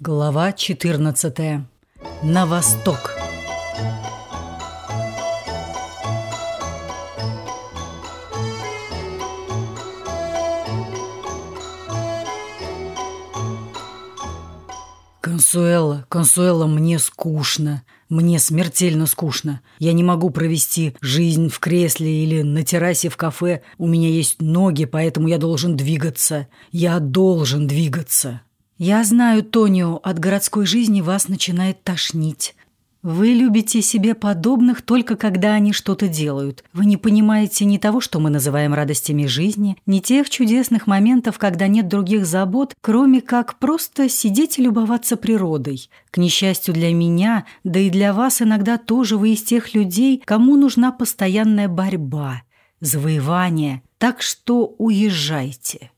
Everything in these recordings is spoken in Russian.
Глава 14. На восток. Консуэла, Консуэла, мне скучно. Мне смертельно скучно. Я не могу провести жизнь в кресле или на террасе в кафе. У меня есть ноги, поэтому я должен двигаться. Я должен двигаться. Я знаю, Тонио, от городской жизни вас начинает тошнить. Вы любите себе подобных только когда они что-то делают. Вы не понимаете ни того, что мы называем радостями жизни, ни тех чудесных моментов, когда нет других забот, кроме как просто сидеть и любоваться природой. К несчастью для меня, да и для вас иногда тоже вы из тех людей, кому нужна постоянная борьба, завоевание. Так что уезжайте.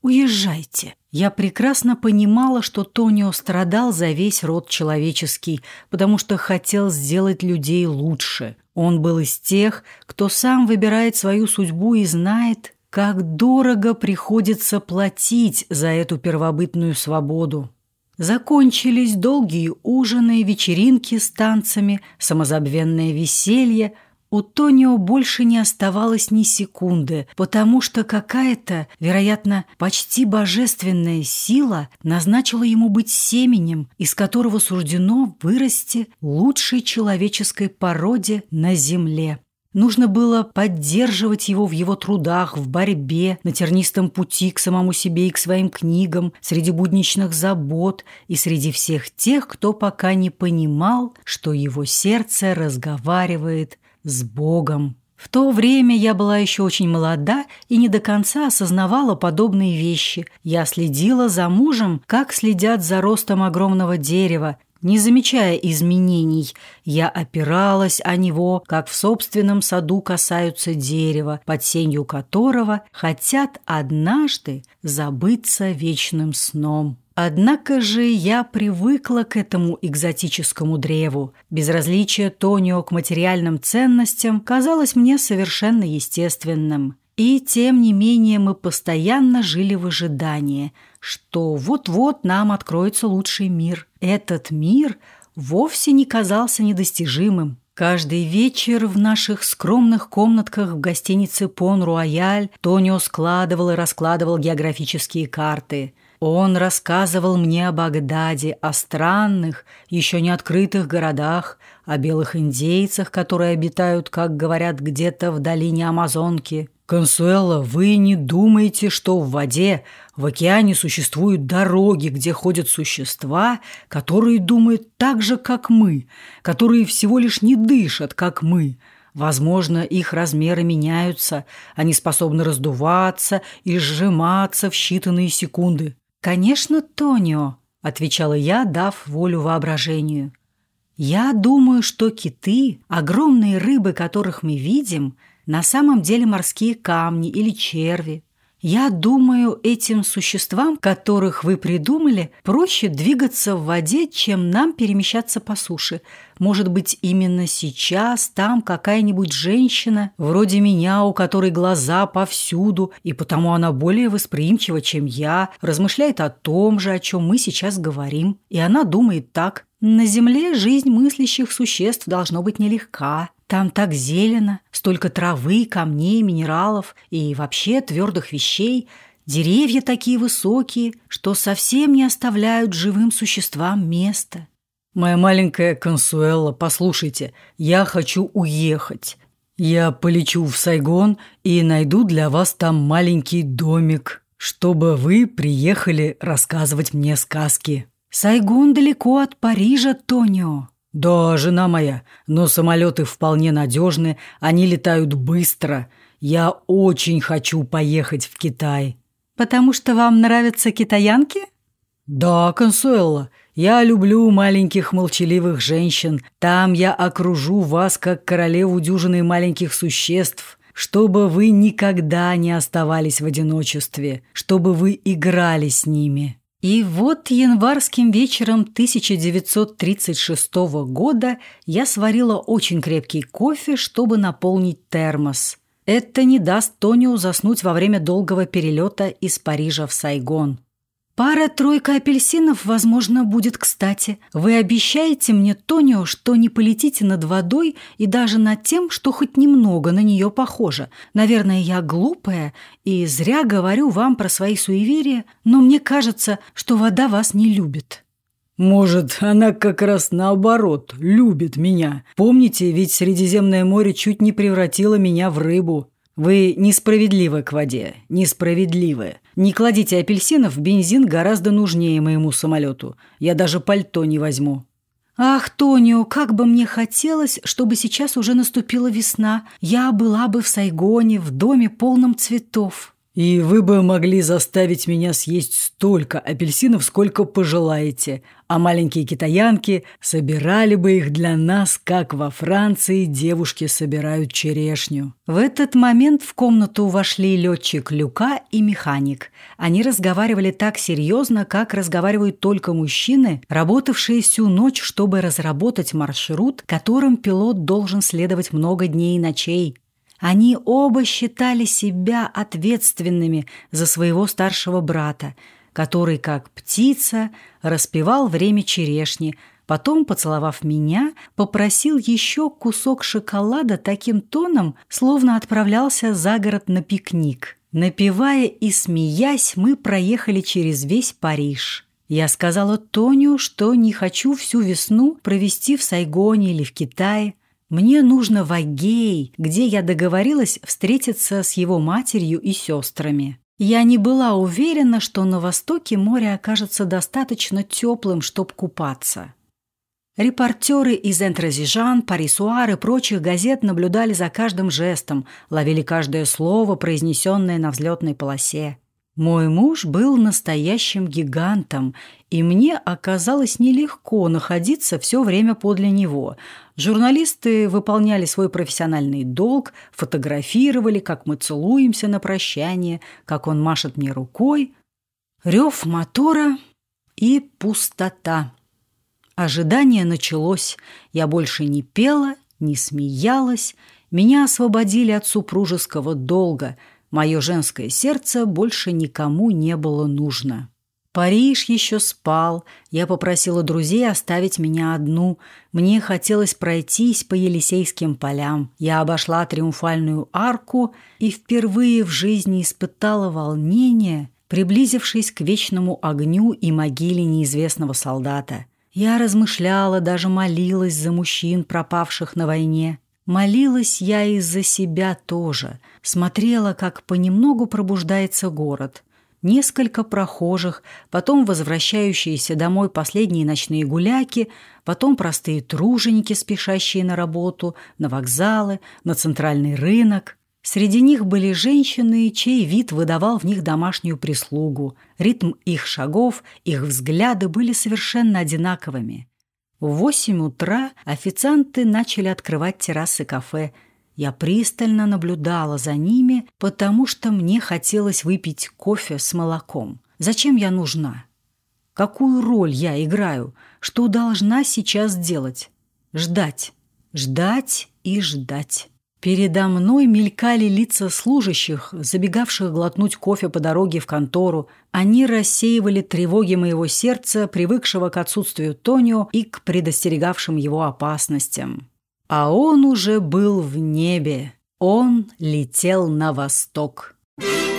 Уезжайте. Я прекрасно понимала, что Тонио страдал за весь род человеческий, потому что хотел сделать людей лучше. Он был из тех, кто сам выбирает свою судьбу и знает, как дорого приходится платить за эту первобытную свободу. Закончились долгие ужины, вечеринки с танцами, самозабвенное веселье – у Тонио больше не оставалось ни секунды, потому что какая-то, вероятно, почти божественная сила назначила ему быть семенем, из которого суждено вырасти лучшей человеческой породе на земле. Нужно было поддерживать его в его трудах, в борьбе, на тернистом пути к самому себе и к своим книгам, среди будничных забот и среди всех тех, кто пока не понимал, что его сердце разговаривает с Богом. В то время я была еще очень молода и не до конца осознавала подобные вещи. Я следила за мужем, как следят за ростом огромного дерева, не замечая изменений, я опиралась о него, как в собственном саду касаются дерева, под сенью которого хотят однажды забыться вечным сном. Однако же я привыкла к этому экзотическому древу. Безразличие Тонио к материальным ценностям казалось мне совершенно естественным. И тем не менее мы постоянно жили в ожидании, что вот-вот нам откроется лучший мир. Этот мир вовсе не казался недостижимым. Каждый вечер в наших скромных комнатках в гостинице «Пон-Руаяль» Тонио складывал и раскладывал географические карты – он рассказывал мне о Багдаде, о странных, еще не открытых городах, о белых индейцах, которые обитают, как говорят, где-то в долине Амазонки. «Консуэла, вы не думаете, что в воде, в океане существуют дороги, где ходят существа, которые думают так же, как мы, которые всего лишь не дышат, как мы?» Возможно, их размеры меняются, они способны раздуваться и сжиматься в считанные секунды. «Конечно, Тонио», – отвечала я, дав волю воображению. «Я думаю, что киты, огромные рыбы, которых мы видим, на самом деле морские камни или черви. Я думаю, этим существам, которых вы придумали, проще двигаться в воде, чем нам перемещаться по суше. Может быть, именно сейчас там какая-нибудь женщина, вроде меня, у которой глаза повсюду, и потому она более восприимчива, чем я, размышляет о том же, о чем мы сейчас говорим. И она думает так. На Земле жизнь мыслящих существ должно быть нелегка. Там так зелено, столько травы, камней, минералов и вообще твердых вещей. Деревья такие высокие, что совсем не оставляют живым существам места. Моя маленькая Консуэла, послушайте, я хочу уехать. Я полечу в Сайгон и найду для вас там маленький домик, чтобы вы приехали рассказывать мне сказки. Сайгон далеко от Парижа, Тонио. «Да, жена моя, но самолеты вполне надежны, они летают быстро. Я очень хочу поехать в Китай». «Потому что вам нравятся китаянки?» «Да, Консуэлла, я люблю маленьких молчаливых женщин. Там я окружу вас, как королеву дюжины маленьких существ» чтобы вы никогда не оставались в одиночестве, чтобы вы играли с ними. И вот январским вечером 1936 года я сварила очень крепкий кофе, чтобы наполнить термос. Это не даст Тониу заснуть во время долгого перелета из Парижа в Сайгон. Пара-тройка апельсинов, возможно, будет кстати. Вы обещаете мне, Тонио, что не полетите над водой и даже над тем, что хоть немного на нее похоже. Наверное, я глупая и зря говорю вам про свои суеверия, но мне кажется, что вода вас не любит». «Может, она как раз наоборот, любит меня. Помните, ведь Средиземное море чуть не превратило меня в рыбу. Вы несправедливы к воде, несправедливы. Не кладите апельсинов, бензин гораздо нужнее моему самолету. Я даже пальто не возьму». «Ах, Тонио, как бы мне хотелось, чтобы сейчас уже наступила весна. Я была бы в Сайгоне, в доме полном цветов». И вы бы могли заставить меня съесть столько апельсинов, сколько пожелаете, а маленькие китаянки собирали бы их для нас, как во Франции девушки собирают черешню». В этот момент в комнату вошли летчик Люка и механик. Они разговаривали так серьезно, как разговаривают только мужчины, работавшие всю ночь, чтобы разработать маршрут, которым пилот должен следовать много дней и ночей. Они оба считали себя ответственными за своего старшего брата, который, как птица, распевал время черешни, потом, поцеловав меня, попросил еще кусок шоколада таким тоном, словно отправлялся за город на пикник. Напевая и смеясь, мы проехали через весь Париж. Я сказала Тоню, что не хочу всю весну провести в Сайгоне или в Китае, мне нужно в Агей, где я договорилась встретиться с его матерью и сестрами. Я не была уверена, что на востоке море окажется достаточно теплым, чтобы купаться. Репортеры из «Энтразижан», «Парисуар» и прочих газет наблюдали за каждым жестом, ловили каждое слово, произнесенное на взлетной полосе. Мой муж был настоящим гигантом, и мне оказалось нелегко находиться все время подле него. Журналисты выполняли свой профессиональный долг, фотографировали, как мы целуемся на прощание, как он машет мне рукой. Рев мотора и пустота. Ожидание началось. Я больше не пела, не смеялась. Меня освободили от супружеского долга – Мое женское сердце больше никому не было нужно. Париж еще спал. Я попросила друзей оставить меня одну. Мне хотелось пройтись по Елисейским полям. Я обошла триумфальную арку и впервые в жизни испытала волнение, приблизившись к вечному огню и могиле неизвестного солдата. Я размышляла, даже молилась за мужчин, пропавших на войне. Молилась я из-за себя тоже, смотрела, как понемногу пробуждается город. Несколько прохожих, потом возвращающиеся домой последние ночные гуляки, потом простые труженики, спешащие на работу, на вокзалы, на центральный рынок. Среди них были женщины, чей вид выдавал в них домашнюю прислугу. Ритм их шагов, их взгляды были совершенно одинаковыми. В восемь утра официанты начали открывать террасы кафе. Я пристально наблюдала за ними, потому что мне хотелось выпить кофе с молоком. Зачем я нужна? Какую роль я играю? Что должна сейчас делать? Ждать. Ждать и ждать. Передо мной мелькали лица служащих, забегавших глотнуть кофе по дороге в контору. Они рассеивали тревоги моего сердца, привыкшего к отсутствию Тонио и к предостерегавшим его опасностям. А он уже был в небе. Он летел на восток. Thank